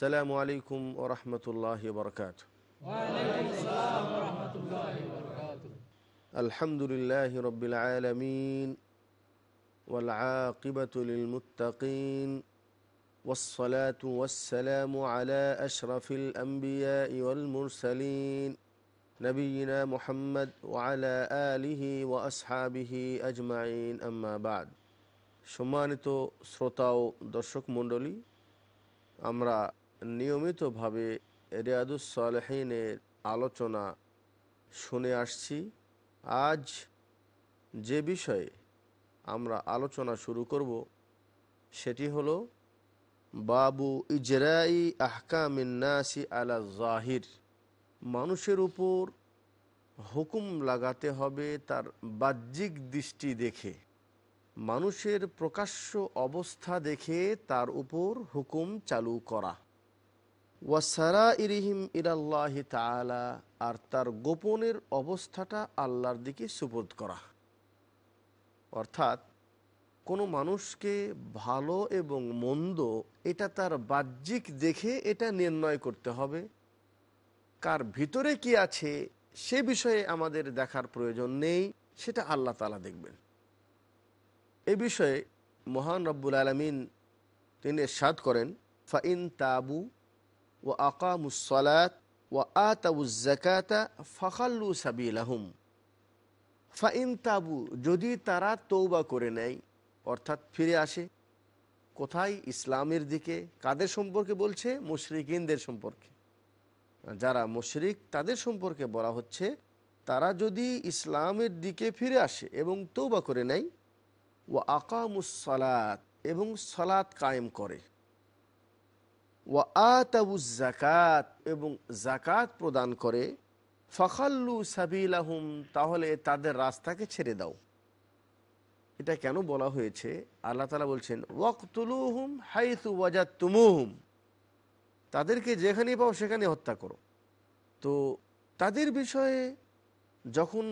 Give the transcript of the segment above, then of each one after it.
السلام عليكم ورحمة الله وبركاته الحمد لله رب العالمين والعاقبة للمتقين والصلاة والسلام على أشرف الأنبياء والمرسلين نبينا محمد وعلى آله وأصحابه أجمعين أما بعد সম্মানিত শ্রোতা ও দর্শক মণ্ডলী আমরা নিয়মিতভাবে রিয়াদুস সালেহিনের আলোচনা শুনে আসছি। আজ যে বিষয়ে আমরা আলোচনা শুরু করব, সেটি হলো বাবু ইজরাই আহকামিন্নাসি আলা জাহির। মানুষের উপর হুকুম লাগাতে হবে তার বাহ্যিক দৃষ্টি দেখে। মানুষের প্রকাশ্য অবস্থা দেখে তার উপর হুকুম চালু করা। ওয়াসারা ইরিহিম আর তার গোপনের অবস্থাটা আল্লাহর দিকে সুবোধ করা। অর্থাৎ, কোনো মানুষকে ভালো এবং মন্দ, এটা তার বাহ্যিক দেখে এটা নির্ণয় করতে হবে। কার ভিতরে কি আছে, সে বিষয়ে আমাদের দেখার প্রয়োজন নেই, সেটা আল্লাহ তালা দেখবেন। এ বিষয়ে মহান রব্বুল আলমিন তিনি সাদ করেন, ফাইন তাবু ও ফখাল্লু সাবিলাহুম ফাইন তাবু যদি তারা তৌবা করে নেয়, অর্থাৎ ফিরে আসে, কোথায়? ইসলামের দিকে। কাদের সম্পর্কে বলছে? মুশরিকিনদের সম্পর্কে। যারা মুশরিক, তাদের সম্পর্কে বলা হচ্ছে, তারা যদি ইসলামের দিকে ফিরে আসে এবং তৌবা করে নেয় ও আকামুসলাত এবং সলাৎ কায়েম করে। ও আতাবুজ জাকাত এবং জাকাত প্রদান করে, ফখাল্লু সাবিলাহুম, তাহলে তাদের রাস্তাকে ছেড়ে দাও। এটা কেন বলা হয়েছে? আল্লাহ তালা বলছেন, ওয়াকতুলুহুম হাইথু ওয়াজাত তুমুহুম তাদেরকে যেখানে পাও সেখানে হত্যা করো। তো তাদের বিষয়ে যখন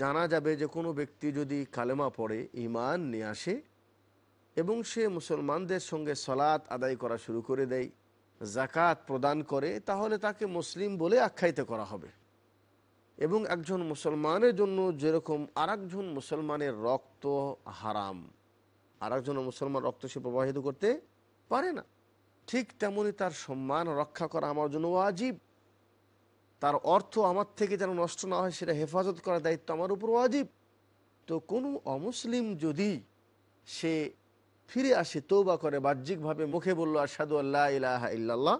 জানা যাবে যে কোনো ব্যক্তি যদি কালেমা পড়ে ইমান নিয়ে আসে, এবং সে মুসলমানদের সঙ্গে সলাৎ আদায় করা শুরু করে দেয় জাকাত প্রদান করে, তাহলে তাকে মুসলিম বলে আখ্যায়িত করা হবে। এবং একজন মুসলমানের জন্য যেরকম আর মুসলমানের রক্ত হারাম আর মুসলমান রক্ত সে প্রবাহিত করতে পারে না। ঠিক তেমনি তার সম্মান রক্ষা করা আমার জন্য ওয়াজিব। তার অর্থ আমার থেকে যেন নষ্ট না হয়, সেটা হেফাজত করার দায়িত্ব আমার উপর ওয়াজিব। তো কোনো অমুসলিম যদি সে ফিরে আসে তৌবা করে, বাহ্যিকভাবে মুখে বলল আসাদু আল্লাহ ইলাহা ইল্লাল্লাহ।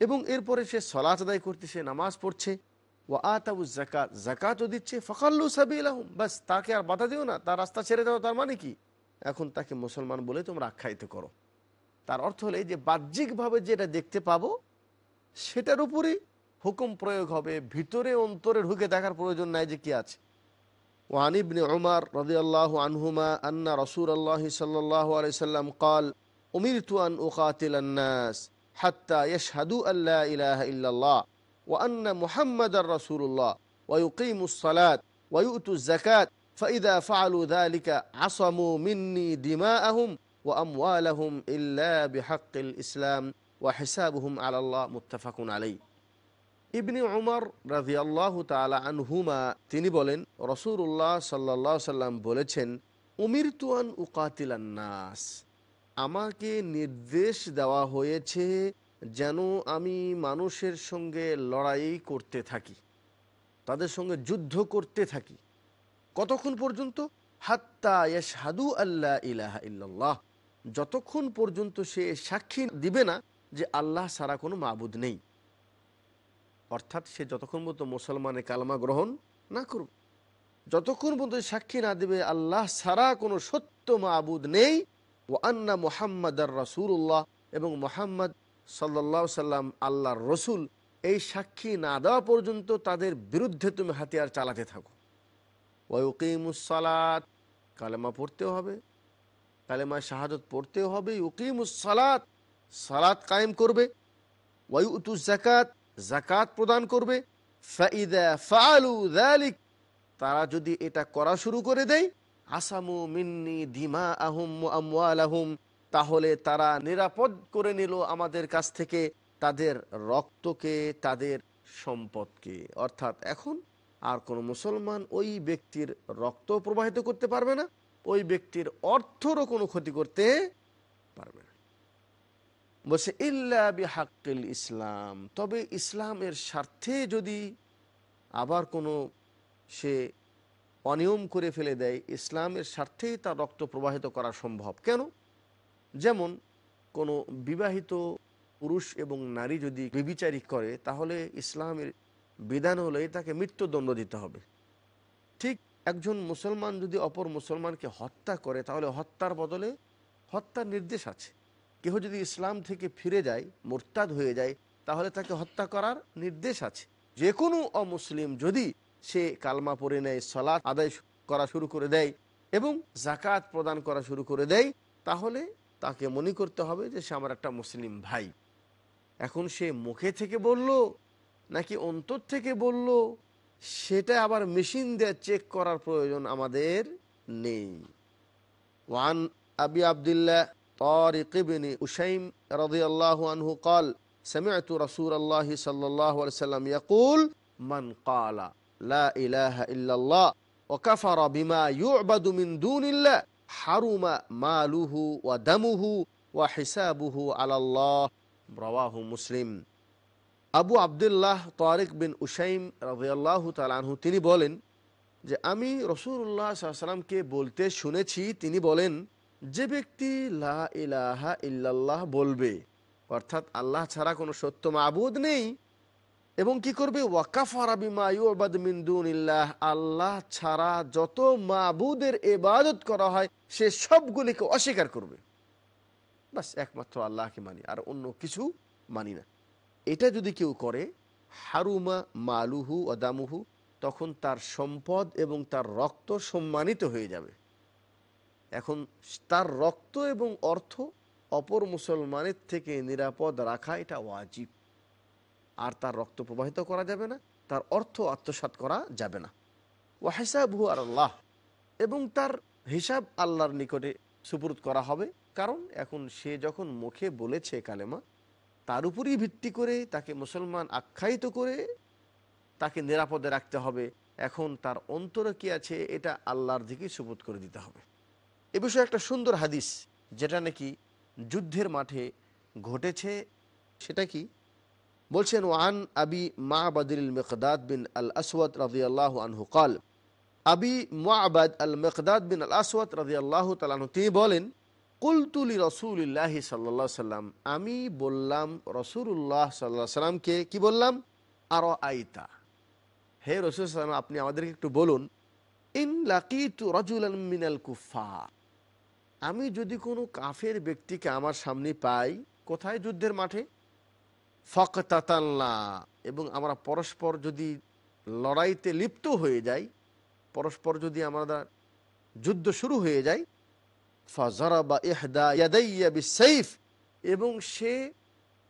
এবং এরপরে সে সলাচ আদায় করতেছে নামাজ পড়ছে। ও আতাবু জাকাত জাকাতও দিচ্ছে ফকাল্লু সাবিলাহুম। বাস, তাকে আর বাধা দিও না, তার রাস্তা ছেড়ে দাও, তার মানে কি? এখন তাকে মুসলমান বলে তোমরা আখ্যায়িত করো। তার অর্থ হলে যে, বাহ্যিকভাবে যেটা দেখতে পাবো, সেটার উপরেই হুকুম প্রয়োগ হবে, ভিতরে অন্তরে ঢুকে দেখার প্রয়োজন নাই যে কি আছে। وعن ابن عمر رضي الله عنهما أن رسول الله صلى الله عليه وسلم قال أمرت أن أقاتل الناس حتى يشهدوا أن لا إله إلا الله وأن محمد رسول الله ويقيموا الصلاة ويؤتوا الزكاة فإذا فعلوا ذلك عصموا مني دماءهم وأموالهم إلا بحق الإسلام وحسابهم على الله متفق عليه. ইবনি উমর রাজি আল্লাহ তালা আনহুমা, তিনি বলেন রসুল্লাহ সাল্লা সাল্লাম বলেছেন উমির তুয়ান উকাতিলান নাস। আমাকে নির্দেশ দেওয়া হয়েছে যেন আমি মানুষের সঙ্গে লড়াই করতে থাকি, তাদের সঙ্গে যুদ্ধ করতে থাকি। কতক্ষণ পর্যন্ত? হাত্তা ইয়াশহাদু আল্লাহ ইলাহা ইল্লাল্লাহ। যতক্ষণ পর্যন্ত সে সাক্ষী দিবে না যে আল্লাহ সারা কোনো মাবুদ নেই। অর্থাৎ সে যতক্ষণ মতো মুসলমানের কালমা গ্রহণ না করুক যতক্ষণ পর্যন্ত সাক্ষী না দেবে আল্লাহ ছাড়া কোনো সত্য মাবুদ নেই। ও আন্না মোহাম্মদ আর রসুল্লাহ এবং মোহাম্মদ সাল্লাহ সাল্লাম আল্লাহর রসুল, এই সাক্ষী না দেওয়া পর্যন্ত তাদের বিরুদ্ধে তুমি হাতিয়ার চালাতে থাকো। ওয়ুকিমুসালাত কালেমা পড়তেও হবে কালেমা শাহাদত পড়তেও হবে। ইউকিমুসালাত সালাত কায়েম করবে। ওয়ুতু জাকাত জাকাত প্রদান করবে। ফালু দালিক তারা যদি এটা করা শুরু করে দেয়, আসামু মিন্নি দিমা আহুম আহুম তাহলে তারা নিরাপদ করে নিল আমাদের কাছ থেকে তাদের রক্তকে, তাদের সম্পদকে। অর্থাৎ এখন আর কোনো মুসলমান ওই ব্যক্তির রক্ত প্রবাহিত করতে পারবে না, ওই ব্যক্তির অর্থরও কোনো ক্ষতি করতে পারবে না। বলছে, ইল্লা বিহাক্কিল ইসলাম। তবে ইসলামের স্বার্থে যদি আবার কোনো সে অনিয়ম করে ফেলে দেয়, ইসলামের স্বার্থেই তার রক্ত প্রবাহিত করা সম্ভব। কেন? যেমন, কোনো বিবাহিত পুরুষ এবং নারী যদি বিবিচারিক করে, তাহলে ইসলামের বিধান হলে তাকে মৃত্যুদণ্ড দিতে হবে। ঠিক একজন মুসলমান যদি অপর মুসলমানকে হত্যা করে, তাহলে হত্যার বদলে হত্যার নির্দেশ আছে। কেহ যদি ইসলাম থেকে ফিরে যায়, মোরতাদ হয়ে যায়, তাহলে তাকে হত্যা করার নির্দেশ আছে। যে কোনো অমুসলিম যদি সে কালমা পড়ে নেয় সলাৎ আদায় করা শুরু করে দেয় এবং জাকাত প্রদান করা শুরু করে দেয়, তাহলে তাকে মনে করতে হবে যে সে আমার একটা মুসলিম ভাই। এখন সে মুখে থেকে বলল, নাকি অন্তর থেকে বলল, সেটা আবার মেশিন দিয়ে চেক করার প্রয়োজন আমাদের নেই। ওয়ান আবি আবদুল্লাহ طارق بن أشيم رضي الله عنه قال سمعت رسول الله صلى الله عليه وسلم يقول من قال لا إله إلا الله وكفر بما يعبد من دون الله حرم ماله ودمه وحسابه على الله رواه مسلم আবু আবদুল্লাহ তারিক বিন উসাইম রাজিয়াল্লাহ তালানহু তিনি বলেন যে আমি রসুল্লাহ সাল্লামকে বলতে শুনেছি তিনি বলেন যে ব্যক্তি লা ইলাহা ইল্লাল্লাহ বলবে, অর্থাৎ আল্লাহ ছাড়া কোনো সত্য মাবুদ নেই, এবং কি করবে? ওয়াকাফারাবিমায়ুবাদ মিন্দুনিল্লাহ আল্লাহ ছাড়া যত মাবুদের এবাদত করা হয়, সে সবগুলিকে অস্বীকার করবে। বাস, একমাত্র আল্লাহকে মানি, আর অন্য কিছু মানি না। এটা যদি কেউ করে, হারুমা মালুহু অদামুহু তখন তার সম্পদ এবং তার রক্ত সম্মানিত হয়ে যাবে। এখন তার রক্ত এবং অর্থ অপর মুসলমানের থেকে নিরাপদ রাখা এটা ওয়াজিব। আর তার রক্ত প্রবাহিত করা যাবে না, তার অর্থ আত্মসাত করা যাবে না। ওয়াহেসাবহু আর আল্লাহ এবং তার হিসাব আল্লাহর নিকটে সুপুরুত করা হবে, কারণ এখন সে যখন মুখে বলেছে কালেমা, তার উপরই ভিত্তি করে তাকে মুসলমান আখ্যায়িত করে তাকে নিরাপদে রাখতে হবে। এখন তার অন্তরে কি আছে, এটা আল্লাহর দিকে সুবোধ করে দিতে হবে। এ বিষয়ে একটা সুন্দর হাদিস, যেটা নাকি যুদ্ধের মাঠে ঘটেছে, সেটা কি? বলছেন, ওয়ান আবি মা আবাদিল মেকদাদ বিন আল আসওয়াদ রাজি আল্লাহ আনহু কাল, আবি মাবাদ আল মেকদাদ বিন আল আসওয়াদ রাজি আল্লাহ তালাহু তিনি বলেন কুলতুলি রসুল্লাহ সাল্লা সাল্লাম, আমি বললাম রসুল্লাহ সাল্লাহ সাল্লামকে কি বললাম? আর আইতা হে রসুল সাল্লাম, আপনি আমাদেরকে একটু বলুন, ইন লাকি লাকিতু রজুলান মিনাল কুফা আমি যদি কোনো কাফের ব্যক্তিকে আমার সামনে পাই, কোথায় যুদ্ধের মাঠে? ফকতাতাল্লা, এবং আমরা পরস্পর যদি লড়াইতে লিপ্ত হয়ে যাই, পরস্পর যদি আমরা যুদ্ধ শুরু হয়ে যায় বিসাইফ এবং সে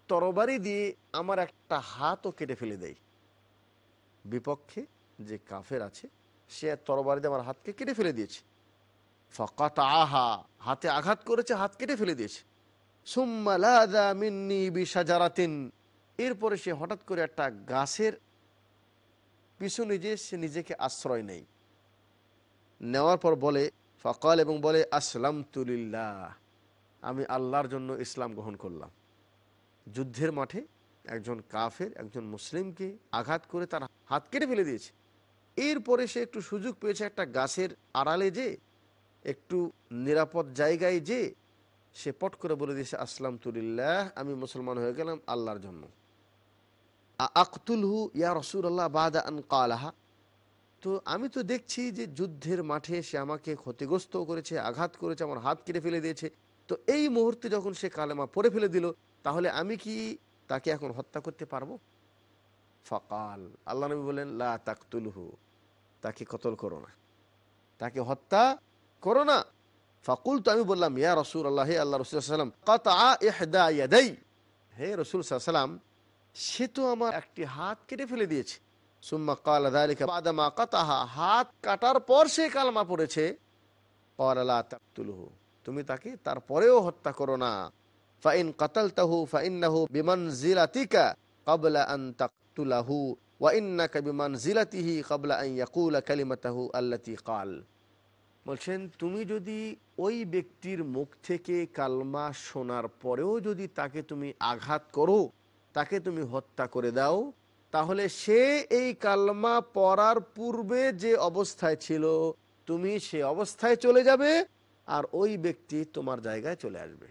তরবারি দিয়ে আমার একটা হাতও কেটে ফেলে দেয়। বিপক্ষে যে কাফের আছে, সে তরবারি দিয়ে আমার হাতকে কেটে ফেলে দিয়েছে। ফকাত আহা হাতে আঘাত করেছে, হাত কেটে ফেলে দিয়েছে। সুম্মালাদা মিন্নি বিসাজারাতিন এরপরে সে হঠাৎ করে একটা গাছের পিছনে যে সে নিজেকে আশ্রয় নেই নেওয়ার পর বলে, ফকাল এবং বলে আসলাম তুলিল্লাহ আমি আল্লাহর জন্য ইসলাম গ্রহণ করলাম। যুদ্ধের মাঠে একজন কাফের, একজন মুসলিমকে আঘাত করে তার হাত কেটে ফেলে দিয়েছে। এরপরে সে একটু সুযোগ পেয়েছে একটা গাছের আড়ালে যে একটু নিরাপদ জায়গায় যে সে পট করে বলে দিয়েছে আসলাম তুলিল্লাহ আমি মুসলমান হয়ে গেলাম আল্লাহর জন্য। আকুলহু ইয়া রসুল আল্লাহ বাদা আন কালাহা তো আমি তো দেখছি যে যুদ্ধের মাঠে সে আমাকে ক্ষতিগ্রস্ত করেছে, আঘাত করেছে, আমার হাত কেটে ফেলে দিয়েছে। তো এই মুহূর্তে যখন সে কালেমা পড়ে ফেলে দিল, তাহলে আমি কি তাকে এখন হত্যা করতে পারব? ফকাল। আল্লাহ নবী বলেন লা তাকতুলহু। তাকে কতল করো না। তাকে হত্যা করো না। ফাকুল তো আমি বললাম, ইয়া রসুল আল্লাহ আল্লাহ রসুল সাল্লাম কাতা ইয়াদাই। হে রসুল সাল্লাম সে তো আমার একটি হাত কেটে ফেলে দিয়েছে। সুম্মা কাল দালিকা বাদামা কাতাহা, হাত কাটার পর সে কালমা পড়েছে। কলালা তাকতুলহু, তুমি তাকে তারপরেও হত্যা করো না। ফাইন কাতাল তাহু ফাইন্নাহু বিমান জিলাতিকা কাবলা আন তাকতুলাহু, ওয়া ইন্নাকা বিমান জিলাতিহি কাবলা আন ইয়াকুলা কালিমাতাহু আল্লাতি কাল বলছেন, তুমি যদি ওই ব্যক্তির মুখ থেকে কালমা শোনার পরেও যদি তাকে তুমি আঘাত করো, তাকে তুমি হত্যা করে দাও, তাহলে সে এই কালমা পড়ার পূর্বে যে অবস্থায় ছিল, তুমি সে অবস্থায় চলে যাবে আর ওই ব্যক্তি তোমার জায়গায় চলে আসবে।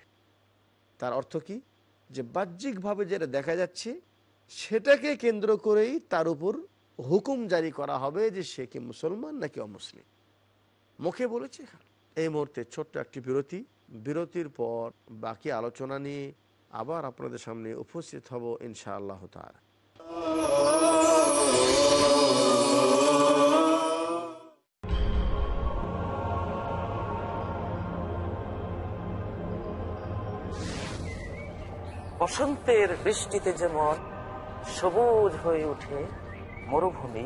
তার অর্থ কি? যে বাহ্যিকভাবে যেটা দেখা যাচ্ছে, সেটাকে কেন্দ্র করেই তার উপর হুকুম জারি করা হবে যে সে কি মুসলমান নাকি অমুসলিম। মুখে বলেছে এই মুহূর্তে ছোট্ট একটি বিরতি। বিরতির পর বাকি আলোচনা নিয়ে আবার আপনাদের সামনে উপস্থিত হব ইনশাআল্লাহ তার বসন্তের বৃষ্টিতে যেমন সবুজ হয়ে ওঠে মরুভূমি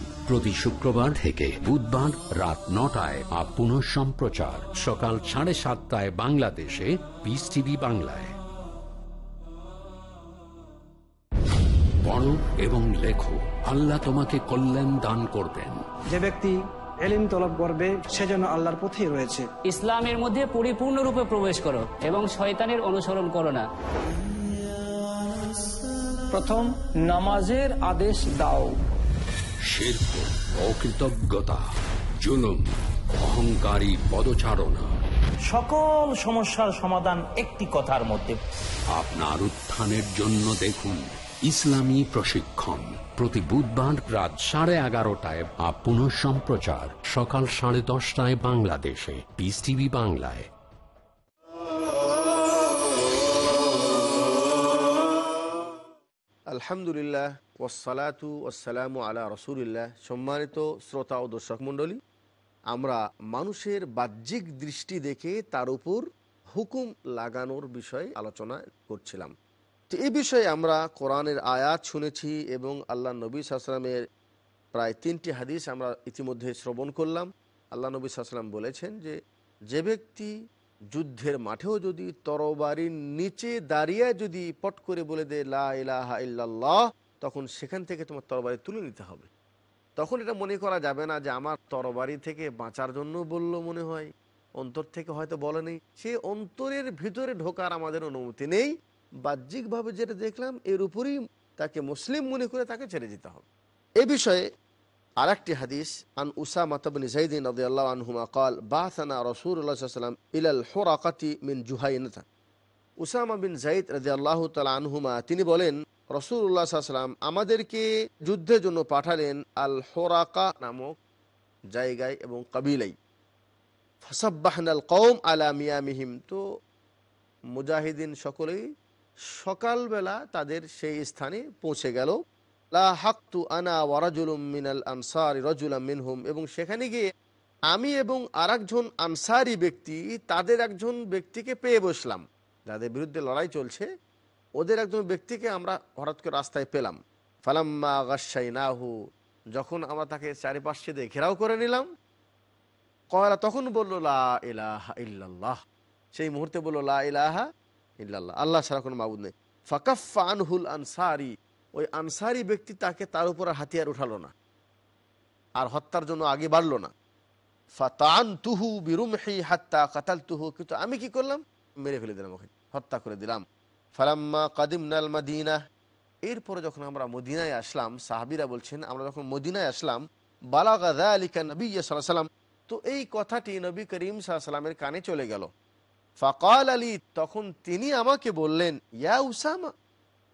প্রতি শুক্রবার থেকে বুধবার রাত নটায় আর পুনঃ সম্প্রচার। সকাল সাড়ে সাতটায় বাংলাদেশে পিস টিভি বাংলায়। পড়ো এবং লেখো। আল্লাহ তোমাকে কল্যাণ দান করবেন। যে ব্যক্তি এলিম তলব করবে সেজন্য আল্লাহর পথেই রয়েছে। ইসলামের মধ্যে পরিপূর্ণরূপে প্রবেশ করো এবং শয়তানের অনুসরণ করো না। প্রথম নামাজের আদেশ দাও। শিল্প অকৃতজ্ঞতা জুলুম অহংকারী পদচারণা। সকল সমস্যার সমাধান একটি কথার মধ্যে। আপনার উত্থানের জন্য দেখুন ইসলামী প্রশিক্ষণ। প্রতি বুধবার রাত সাড়ে এগারোটায় বা পুনঃ সম্প্রচার সকাল সাড়ে দশটায় বাংলাদেশে। পিস টিভি বাংলায়। আলহামদুলিল্লাহ ওসালাতু ওসালামু আলা রসুলিল্লাহ। সম্মানিত শ্রোতা ও দর্শক মণ্ডলী, আমরা মানুষের বাহ্যিক দৃষ্টি দেখে তার উপর হুকুম লাগানোর বিষয়ে আলোচনা করছিলাম। তো এ বিষয়ে আমরা কোরআনের আয়াত শুনেছি এবং আল্লাহ নবী সাল্লামের প্রায় তিনটি হাদিস আমরা ইতিমধ্যে শ্রবণ করলাম। আল্লাহ নবী সাল্লাম বলেছেন যে যে ব্যক্তি যুদ্ধের মাঠেও যদি তরবারির নিচে দাঁড়িয়ে যদি পট করে বলে দেয়, লা ইলাহা ইল্লাল্লাহ তখন সেখান থেকে তোমার তরবারি তুলে নিতে হবে। তখন এটা মনে করা যাবে না যে আমার তরবারি থেকে বাঁচার জন্য বলল মনে হয়। অন্তর থেকে হয়তো বলেনি সে অন্তরের ভিতরে ঢোকার আমাদের অনুমতি নেই। বাহ্যিকভাবে যেটা দেখলাম, এর উপরেই তাকে মুসলিম মনে করে তাকে ছেড়ে দিতে হবে। এ বিষয়ে আর একটি হাদিস, আন উসা মাতাবিন জাইদিন আল্লাহ আনহুমা কাল বাহানা রসুরাম ইলাল হোরাকাতি মিন জুহাইন উসামা বিন জাইদ রাজি আল্লাহ তালা আনহুমা, তিনি বলেন আলাইহি সাল্লাম আমাদেরকে যুদ্ধের জন্য পাঠালেন আল হোরাকা নামক জায়গায় এবং কাবিলায়। ফসাব্বাহনাল কওম আলা মিয়ামিহিম। তো মুজাহিদিন সকলেই সকালবেলা তাদের সেই স্থানে পৌঁছে গেল। লা হাক্তু আনা ওয়ারাজুলুম মিনাল আনসারি রজুলাম মিনহুম। এবং সেখানে গিয়ে আমি এবং আরেকজন আনসারি ব্যক্তি, তাদের একজন ব্যক্তিকে পেয়ে বসলাম। যাদের বিরুদ্ধে লড়াই চলছে ওদের একজন ব্যক্তিকে আমরা হঠাৎ করে রাস্তায় পেলাম। ফালাম্মা গাসাই নাহু যখন আমরা তাকে চারিপাশে দিয়ে ঘেরাও করে নিলাম, কয়লা তখন বলল, লা ইলাহা সেই মুহূর্তে বলল, লা ইলাহা ইল্লাল্লাহ। আল্লাহ ছাড়া কোনো মাবুদ নেই। ফাকাফা আনহুল আনসারি, ওই আনসারি ব্যক্তি তাকে তার উপর হাতিয়ার উঠালো না, আর হত্যার জন্য আগে বাড়লো না। ফাতান তুহু বিরুমহি হাত্তা কাতাল তুহু কিন্তু আমি কি করলাম? মেরে ফেলে দিলাম ওকে, হত্যা করে দিলাম। ফালাম্মা কাদিম নাল মাদিনা। এরপরে যখন আমরা মদিনায় আসলাম, সাহাবিরা বলছেন, আমরা যখন মদিনায় আসলাম, বালাগা আলিকা নবী সাল্লাম তো এই কথাটি নবী করিম সাল্লামের কানে চলে গেল। ফাকাল আলী তখন তিনি আমাকে বললেন, ইয়া উসামা,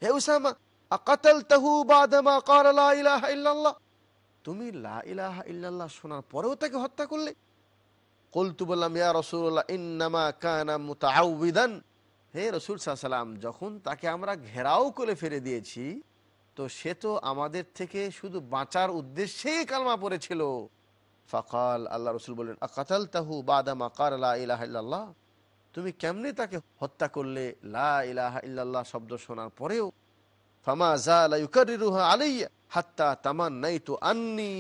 হে উসামা আকাতাল তাহু বাদামা কার লা ইলাহা ইল্লাল্লাহ। তুমি লা ইলাহা ইল্লাল্লাহ শোনার পরেও তাকে হত্যা করলে? কলতু বললাম, ইয়া রসুল্লাহ ইন্নামা কানা মুতাআউবিদান। হে রসুল সাল্লাম যখন তাকে আমরা ঘেরাও করে ফেলে দিয়েছি, তো সে তো আমাদের থেকে শুধু বাঁচার উদ্দেশ্যেই কালমা পড়েছিল। ফাকাল, আল্লাহ রসুল বললেন আকাতাল তাহু বাদামা কার লা ইলাহা ইল্লাল্লাহ? তুমি কেমনে তাকে হত্যা করলে? লা ইলাহা ইল্লাল্লাহ শব্দ শোনার পরেও, ফামা জালা ইউকারিরুহা আলাইয়া হাত্তা তামান্নাইতু আন্নি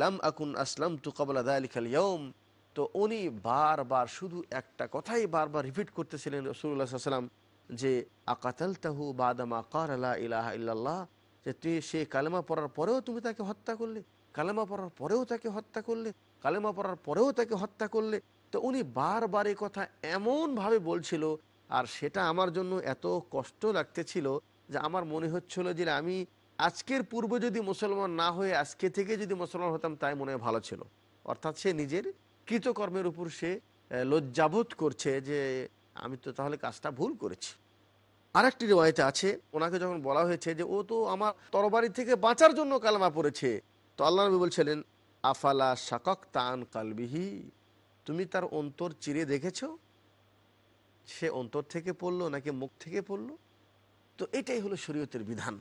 লাম আকুন আসলামতু ক্বাবলা যালিকাল ইয়াউম। তো উনি বারবার শুধু একটা কথাই বারবার রিপিট করতেছিলেন আলাইহি ওয়াসাল্লাম যে আকাতাল তাহু বাদামা কার লা ইলাহা ইল্লাল্লাহ? যে, তুই সে কালেমা পড়ার পরেও তুমি তাকে হত্যা করলে, কালেমা পড়ার পরেও তাকে হত্যা করলে, কালেমা পড়ার পরেও তাকে হত্যা করলে। তো উনি বারবার এই কথা এমনভাবে বলছিল, আর সেটা আমার জন্য এত কষ্ট লাগতেছিল যে, আমার মনে হচ্ছিল যে, আমি আজকের পূর্বে যদি মুসলমান না হয়ে আজকে থেকে যদি মুসলমান হতাম, তাই মনে হয় ভালো ছিল। অর্থাৎ সে নিজের কৃতকর্মের উপর সে লজ্জাবোধ করছে যে, আমি তো তাহলে কাজটা ভুল করেছি। আরেকটি রেওয়ায়তে আছে, ওনাকে যখন বলা হয়েছে যে, ও তো আমার তরবারি থেকে বাঁচার জন্য কালমা পড়েছে। তো আল্লাহ নবী বলছিলেন, আফালা শাকক তান কালবিহি? তুমি তার অন্তর চিরে দেখেছ? সে অন্তর থেকে পড়ল নাকি মুখ থেকে পড়ল? তো এটাই হলো শরীয়তের বিধান।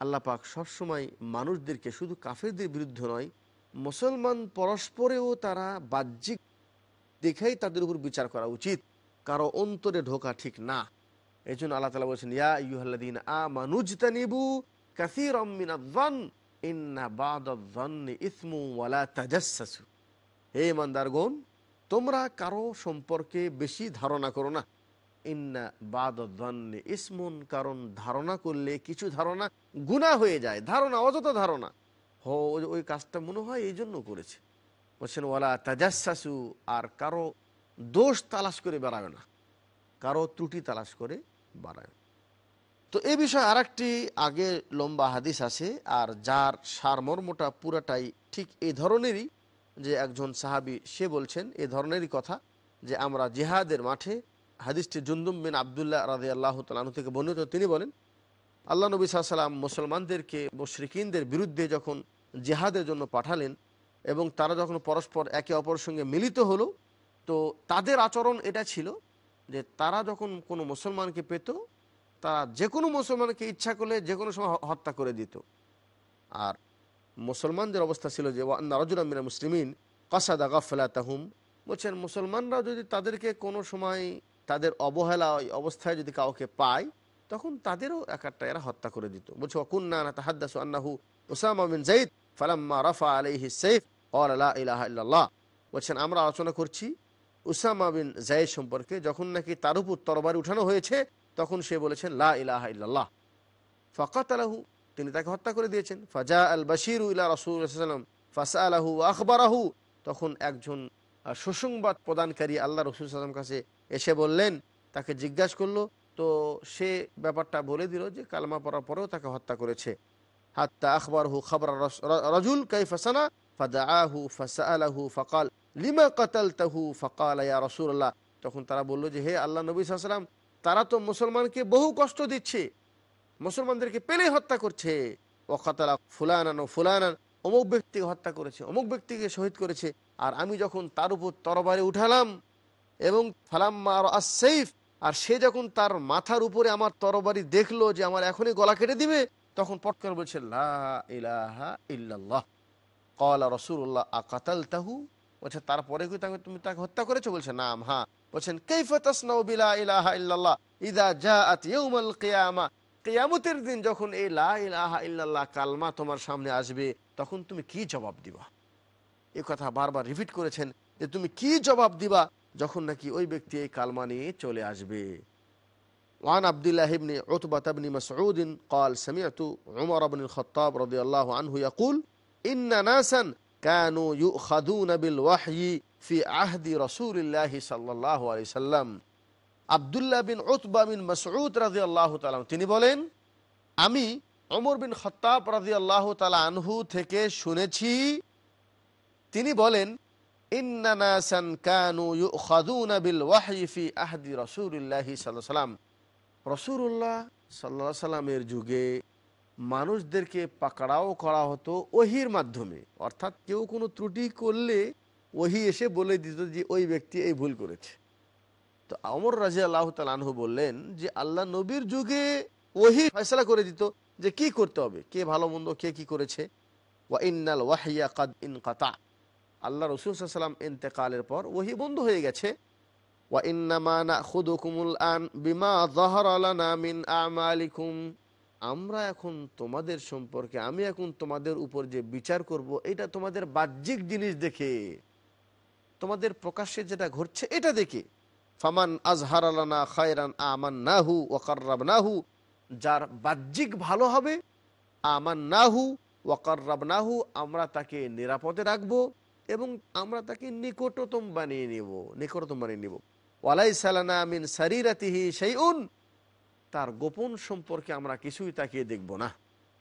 আল্লাহ পাক সবসময় মানুষদেরকে শুধু কাফেরদের বিরুদ্ধে নয় মুসলমান পরস্পরেও তারা বাহ্যিক দেখেই তাদের উপর বিচার করা উচিত। কারও অন্তরে ঢোকা ঠিক না। এই জন্য আল্লাহ তালা বলছেন, ইয়া ইউহাল্লাদিন আ কাসির ইসমু ওয়ালা তাজাসসু হে তোমরা কারও সম্পর্কে বেশি ধারণা করো না। ইন্না বাদাজ্জান্নি ইসমুন, কারণ ধারণা করলে কিছু ধারণা গুনাহ হয়ে যায়। ধারণা অযথা ধারণা। ওই- কাজটা মনে হয় এই জন্য করেছে। বলছেন, ওয়ালা তাজাসসু আর কারও দোষ তালাশ করে বেড়াবে না। কারও ত্রুটি তালাশ করে বাড়ায় তো এই বিষয়ে আর আগে লম্বা হাদিস আছে, আর যার সারমর্মটা পুরাটাই ঠিক এই ধরনেরই যে একজন সাহাবি, সে বলছেন এ ধরনেরই কথা যে আমরা জেহাদের মাঠে হাদিসটি জুন্দুম বিন আবদুল্লাহ রাজি আল্লাহ তালু থেকে বর্ণিত। তিনি বলেন, আল্লাহ নবী সাল্লাম মুসলমানদেরকে মুশরিকিনদের বিরুদ্ধে যখন জেহাদের জন্য পাঠালেন এবং তারা যখন পরস্পর একে অপরের সঙ্গে মিলিত হলো, তো তাদের আচরণ এটা ছিল যে তারা যখন কোনো মুসলমানকে পেত, তারা যে কোনো মুসলমানকে ইচ্ছা করলে যে কোনো সময় হত্যা করে দিত। আর মুসলমানদের অবস্থা ছিল যে নরজুরামিনা মুসলিমিন কাসাদা গাফলা তাহুম বলছেন, মুসলমানরা যদি তাদেরকে কোনো সময় তাদের অবহেলা অবস্থায় যদি কাউকে পায়, তখন তাদেরও এক একটা এরা হত্যা করে দিত। বলছে অকুন্না তাহাদ্দাসু আন্নাহু উসামা বিন জাইদ ফালাম্মা রাফা আলাইহি সাইফ, ক্বাল লা ইলাহা ইল্লাল্লাহ। বলছেন, আমরা আলোচনা করছি উসামা বিন জাইদ সম্পর্কে, যখন নাকি তার উপর তরবারি উঠানো হয়েছে, তখন সে বলেছেন, লা ইলাহা ইল্লাল্লাহ। ফাকাত আলাহু তিনি তাকে হত্যা করে দিয়েছেন। ফাজা আল বাশির ইলা রসুলাম ফাসা আলাহু আখবরাহু। তখন একজন সুসংবাদ প্রদানকারী আল্লাহ রসুল সাল্লাম কাছে এসে বললেন, তাকে জিজ্ঞাসা করল, তো সে ব্যাপারটা বলে দিল যে, কালমা পড়ার পরেও তাকে হত্যা করেছে। হাত্তা আখবর হু খবর রজুল কাই ফাসানা ফাদাহু ফাসালাহু ফকাল, লিমা কাতাল তাহু ফকাল ইয়া রসুল্লাহ তখন তারা বলল যে, হে আল্লাহ নবী সাল্লাম তারা তো মুসলমানকে বহু কষ্ট দিচ্ছে, মুসলমানদেরকে পেলে হত্যা করছে। ওখাতালা ফুলানান ও ফুলানান, অমুক ব্যক্তিকে হত্যা করেছে, অমুক ব্যক্তিকে শহীদ করেছে। আর আমি যখন তার উপর তরবারে উঠালাম এবং ফালাম্মা আর আসেইফ আর সে যখন তার মাথার উপরে আমার তরবারি দেখল যে আমার এখনই গলা কেটে দিবে তখন পট করে বলছে ইল্লাল্লাহ। রসুল্লাহ আকাতাল তাহু বলছে, তারপরে তাকে তুমি তাকে হত্যা করেছ? বলছে, নাম হ্যাঁ বলছেন বিলা ইলাহা ইল্লাল্লাহ? ইদা কিয়ামতের দিন যখন এই লা ইলাহা ইল্লাল্লাহ কালমা তোমার সামনে আসবে, তখন তুমি কি জবাব দিবা? এ কথা বারবার রিপিট করেছেন যে, তুমি কি জবাব দিবা? যখন নাকি ওই ব্যক্তি এই কালমা নিয়ে চলে আসবে। وعن عبد الله بن عتبة بن مسعود قال سمعت عمر بن الخطاب رضي الله عنه يقول إن ناسا كانوا يؤخذون بالوحي في عهد رسول الله صلى الله عليه وسلم Abdullah bin Utbah bin Masud রাজি আল্লাহ তালাম তিনি বলেন আমি অমর বিন খত্তাব রাজি আল্লাহ তালা আনহু থেকে শুনেছি তিনি বলেন ইন্নানাসান কানু ইউখাদুনা বিল ওয়াহই ফি আহদি রাসূলিল্লাহি সাল্লাল্লাহু সাল্লাম রসুল্লাহ সাল্লাহ সাল্লামের যুগে মানুষদেরকে পাকড়াও করা হতো ওহির মাধ্যমে। অর্থাৎ কেউ কোনো ত্রুটি করলে ওহি এসে বলে দিত যে ওই ব্যক্তি এই ভুল করেছে। তো অমর রাজি আল্লাহ তালহু বললেন যে, আল্লাহ নবীর যুগে ওহি ফয়সলা করে দিত যে কি করতে হবে, কে ভালো মন্দ, কে কি করেছে। ওয়া ইন্নাল ওয়াহিয়া কাদ ইন কাতা আল্লাহ রসুল সাল্লাম ইন্তেকালের পর ওহি বন্ধ হয়ে গেছে। আন আমরা এখন তোমাদের সম্পর্কে, আমি এখন তোমাদের উপর যে বিচার করব, এটা তোমাদের বাহ্যিক জিনিস দেখে, তোমাদের প্রকাশ্যে যেটা ঘটছে এটা দেখে। ফামান আজহার আলানা খায়রান আমান নাহু ওয়াকার্রাব নাহু যার বাহ্যিক ভালো হবে আমান নাহু ওয়াকার্রাব নাহু আমরা তাকে নিরাপদে রাখব এবং আমরা তাকে নিকটতম বানিয়ে নেব, নিকটতম বানিয়ে নেব। ওয়ালাই সালানা মিন সেই তার গোপন সম্পর্কে আমরা কিছুই তাকে দেখব না।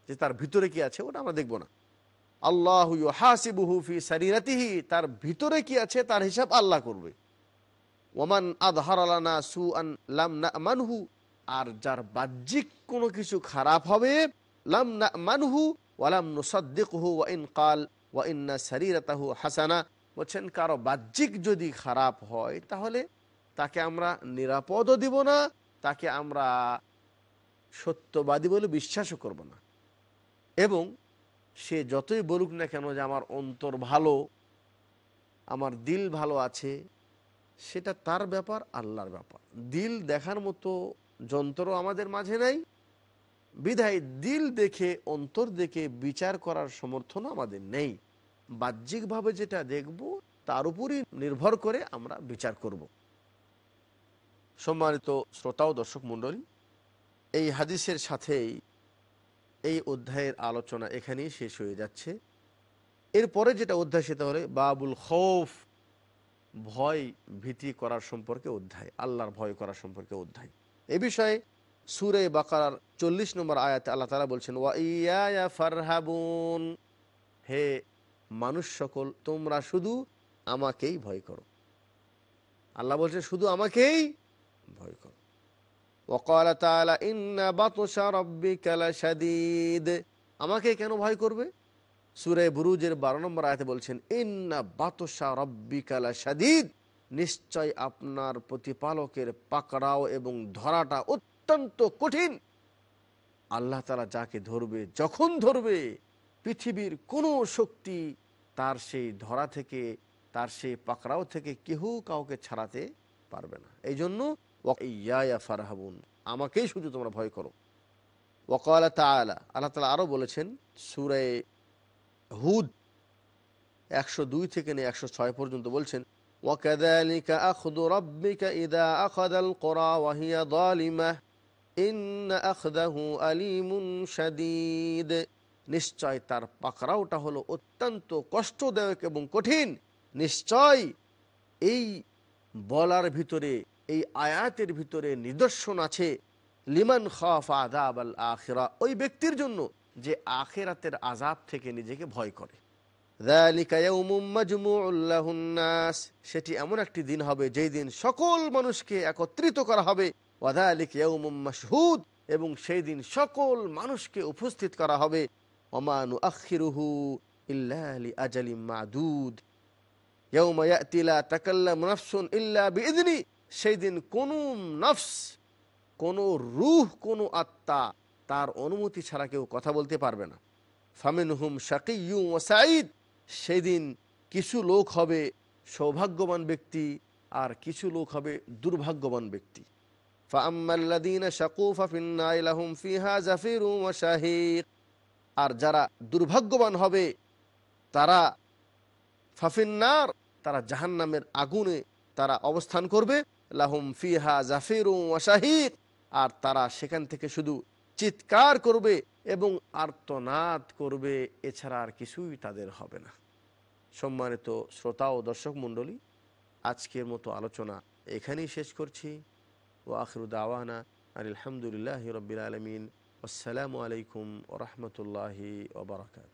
যে তার ভিতরে কি আছে, ওটা আমরা দেখব না। আল্লাহ হাসিবুহু ফি সারিরাতিহি তার ভিতরে কি আছে, তার হিসাব আল্লাহ করবে। ওমান আদহার আলানা সু আন লাম না মানহু আর যার বাহ্যিক কোনো কিছু খারাপ হবে, লাম না মানহু ওয়ালাম নুসাদ্দিকহু, ওয়া ইন কাল, ওয়া ইন্না সারিরাতাহু হাসানা। বলছেন, কারও বাহ্যিক যদি খারাপ হয়, তাহলে তাকে আমরা নিরাপদও দিব না, তাকে আমরা সত্যবাদী বলে বিশ্বাসও করব না। এবং সে যতই বলুক না কেন যে আমার অন্তর ভালো, আমার দিল ভালো আছে, সেটা তার ব্যাপার, আল্লাহর ব্যাপার। দিল দেখার মতো যন্ত্র আমাদের মাঝে নাই। বিধায় দিল দেখে, অন্তর দেখে বিচার করার সমর্থন আমাদের নেই। বাহ্যিকভাবে যেটা দেখব, তার উপরই নির্ভর করে আমরা বিচার করব। সম্মানিত শ্রোতা ও দর্শক মণ্ডলী, এই হাদিসের সাথেই এই অধ্যায়ের আলোচনা এখানেই শেষ হয়ে যাচ্ছে। এরপরে যেটা অধ্যায় সেটা হলে বাবুল খৌফ, ভয় ভীতি করার সম্পর্কে অধ্যায়, আল্লাহর ভয় করার সম্পর্কে অধ্যায়। এ বিষয়ে সুরে বাকার চল্লিশ নম্বর আয়াতে আল্লাহ তালা বলছেন, ওয়া ফারহাবুন হে মানুষ সকল, তোমরা শুধু আমাকেই ভয় করো। আল্লাহ বলছে শুধু আমাকেই ভয় কর। ইন্না আমাকে কেন ভয় করবে? সুরে বুরুজের বারো নম্বর আয়তে বলছেন, ইন্না বাতসা রব্বি কালা সাদিদ নিশ্চয় আপনার প্রতিপালকের পাকড়াও এবং ধরাটা অত্যন্ত কঠিন। আল্লাহ তালা যাকে ধরবে, যখন ধরবে, পৃথিবীর কোনো শক্তি তার সেই ধরা থেকে, তার সেই পাকড়াও থেকে কেউ কাউকে ছাড়াতে পারবে না। এই জন্য ইয়া ফারহাবুন আমাকেই শুধু তোমরা ভয় করো ওকাল তালা আল্লাহ তালা আরও বলেছেন সুরে হুদ একশো দুই থেকে নিয়ে একশো ছয় পর্যন্ত বলছেন وكذلك أخذ ربك إذا أخذ القرى وهي ظالمة إن أخذه أليم شديد নিশ্চয় তার পাকড়াওটা হলো অত্যন্ত কষ্টদায়ক এবং কঠিন নিশ্চয় এই বলার ভিতরে এই আয়াতের ভিতরে নিদর্শন আছে, লিমান খফ আদাব আল আখেরা, ওই ব্যক্তির জন্য যে আখেরাতের আজাব থেকে নিজেকে ভয় করে। সেটি এমন একটি দিন হবে যেই দিন সকল মানুষকে একত্রিত করা হবে। এবং সেই দিন সকল মানুষকে উপস্থিত করা হবে। ইল্লা আখিরুহু মাদুদ। সেই দিন কোন নফস, কোন রূহ, কোন আত্মা তার অনুমতি ছাড়া কেউ কথা বলতে পারবে না। ফামিনহুম শাকিয়ু ও সাঈদ সেদিন কিছু লোক হবে সৌভাগ্যবান ব্যক্তি আর কিছু লোক হবে দুর্ভাগ্যবান ব্যক্তি। ফাআম্মাল্লাযীনা শাকু ফাফিন্নারি লাহুম ফিহা জাফিরুন ওয়া শাহীক, আর যারা দুর্ভাগ্যবান হবে তারা ফাফিন্নার তারা জাহান্নামের আগুনে তারা অবস্থান করবে। লাহুম ফিহা জাফিরুন ওয়া শাহীক আর তারা সেখান থেকে শুধু চিৎকার করবে এবং আর্তনাদ করবে, এছাড়া আর কিছুই তাদের হবে না। সম্মানিত শ্রোতা ও দর্শক মণ্ডলী, আজকের মতো আলোচনা এখানেই শেষ করছি। ও আখরু দাওয়ানা আর আলহামদুলিল্লাহ রবিল আলমিন। আসসালামু আলাইকুম ওরহমতুল্লাহি ওবরাকাত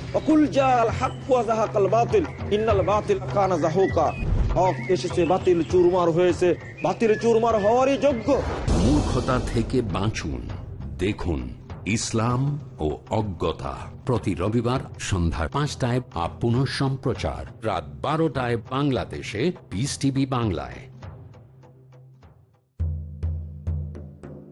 অকুল হাক বাতিল, ইন্নাল বাতিল কানা হক এসেছে, বাতিল চুরমার হয়েছে। বাতিল চুরমার হওয়ারই যোগ্য। মূর্খতা থেকে বাঁচুন। দেখুন ইসলাম ও অজ্ঞতা প্রতি রবিবার সন্ধ্যা পাঁচটায় আপ পুনঃ সম্প্রচার রাত বারোটায় বাংলাদেশে পিস টিভি বাংলায়।